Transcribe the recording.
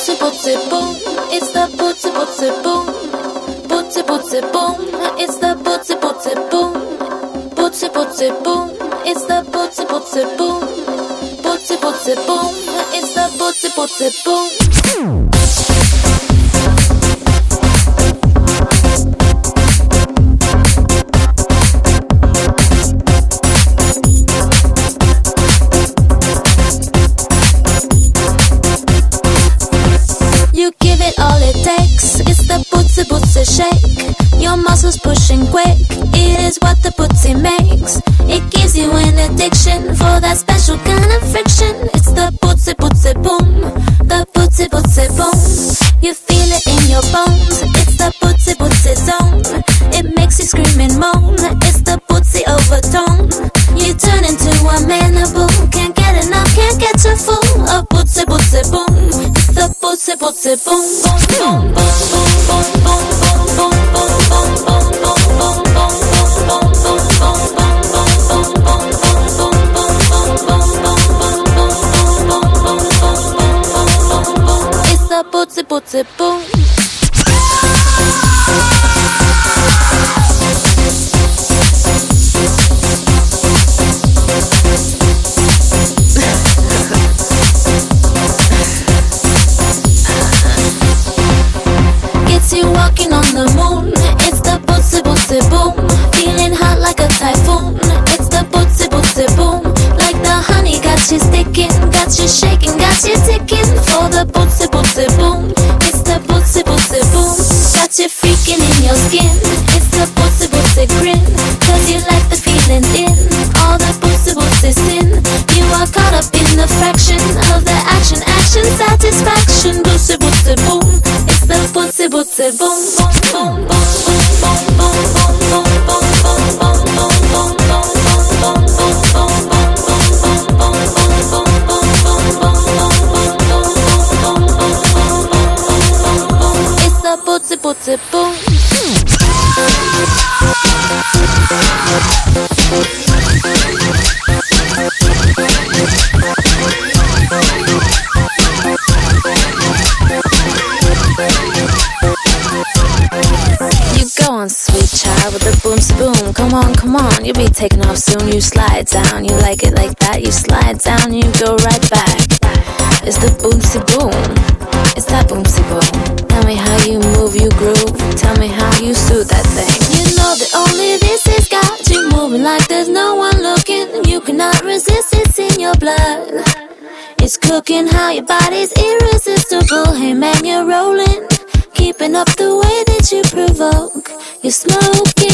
bootsy bootsy boom. It's the bootsy bootsy boom. Bootsy bootsy boom. It's the bootsy bootsy boom. Bootsy bootsy boom. It's the bootsy bootsy boom. Bootsy bootsy boom. It's the bootsy bootsy boom. It all it takes. It's the bootsy bootsy shake. Your muscles pushing quick. It is what the bootsy makes. It gives you an addiction for that special kind of friction. It's the bootsy bootsy boom. The bootsy bootsy boom. You feel it in your bones. It's the bootsy bootsy zone. It makes you scream and moan. Hauptsitz. Putze, putze, boom. Bootsy boom. Feeling hot like a typhoon. It's the bootsy bootsy boom. Like the honey got you sticking, got you shaking, got you ticking for the bootsy bootsy boom. It's the bootsy bootsy boom. Got you freaking in your skin. It's the bootsy bootsy grin. Cause you like the feeling in all the bootsy bootsy sin. You are caught up in the fraction of the action, action, satisfaction. Bootsy bootsy boom. It's the bootsy bootsy boom, boom, boom, boom, boom, boom, bootsy bootsy boom. You go on, sweet child, with the boom boom. Come on, come on, you'll be taking off soon. You slide down, you like it like that. You slide down, you go right back. It's the boom. It's that boom. Tell me how you move, you groove. Tell me how you suit that thing. You know that only this has got you moving like there's no one looking. You cannot resist, it's in your blood. It's cooking how your body's irresistible. Hey man, you're rolling. Keeping up the way that you provoke. You're smoking